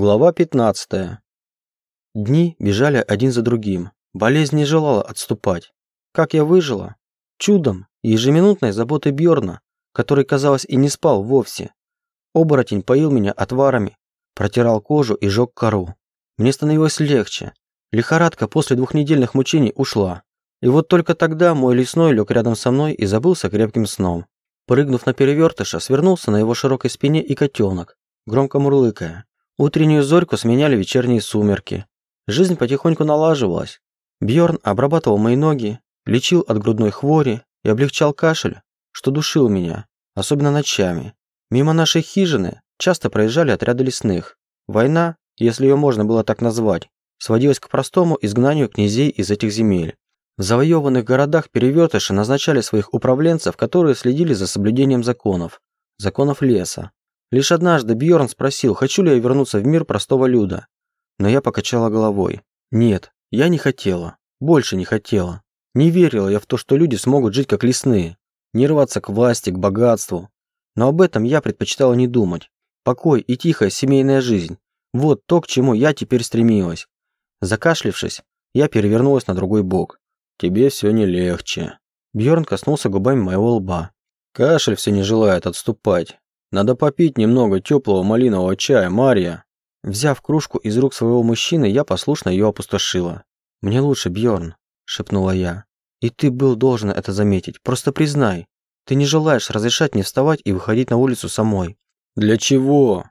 Глава 15. Дни бежали один за другим. Болезнь не желала отступать. Как я выжила? Чудом ежеминутной заботой Бьорна, который, казалось, и не спал вовсе. Оборотень поил меня отварами, протирал кожу и жег кору. Мне становилось легче. Лихорадка после двухнедельных мучений ушла. И вот только тогда мой лесной лег рядом со мной и забылся крепким сном. Прыгнув на перевертыша, свернулся на его широкой спине и котенок, громко мурлыкая. Утреннюю зорьку сменяли вечерние сумерки. Жизнь потихоньку налаживалась. Бьорн обрабатывал мои ноги, лечил от грудной хвори и облегчал кашель, что душил меня, особенно ночами. Мимо нашей хижины часто проезжали отряды лесных. Война, если ее можно было так назвать, сводилась к простому изгнанию князей из этих земель. В завоеванных городах перевертыши назначали своих управленцев, которые следили за соблюдением законов, законов леса. Лишь однажды Бьорн спросил, хочу ли я вернуться в мир простого люда. Но я покачала головой. Нет, я не хотела. Больше не хотела. Не верила я в то, что люди смогут жить как лесные. Не рваться к власти, к богатству. Но об этом я предпочитала не думать. Покой и тихая семейная жизнь. Вот то, к чему я теперь стремилась. Закашлившись, я перевернулась на другой бок. Тебе все не легче. Бьорн коснулся губами моего лба. Кашель все не желает отступать. Надо попить немного теплого малинового чая, Мария. Взяв кружку из рук своего мужчины, я послушно ее опустошила. Мне лучше, Бьорн, шепнула я. И ты был должен это заметить. Просто признай, ты не желаешь разрешать мне вставать и выходить на улицу самой. Для чего?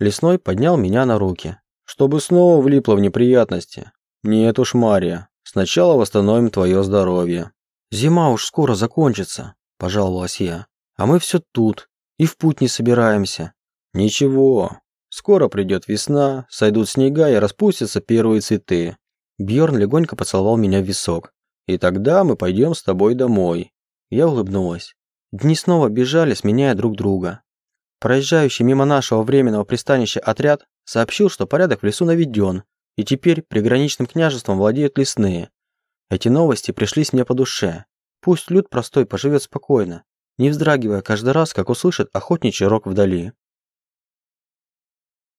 Лесной поднял меня на руки. Чтобы снова влипло в неприятности. Нет уж, Мария. Сначала восстановим твое здоровье. Зима уж скоро закончится, пожаловалась я. А мы все тут, и в путь не собираемся. Ничего, скоро придет весна, сойдут снега и распустятся первые цветы. Бьорн легонько поцеловал меня в висок. И тогда мы пойдем с тобой домой. Я улыбнулась. Дни снова бежали, сменяя друг друга. Проезжающий мимо нашего временного пристанища отряд сообщил, что порядок в лесу наведен, и теперь приграничным княжеством владеют лесные. Эти новости пришлись мне по душе. Пусть люд простой поживет спокойно, не вздрагивая каждый раз, как услышит охотничий рог вдали.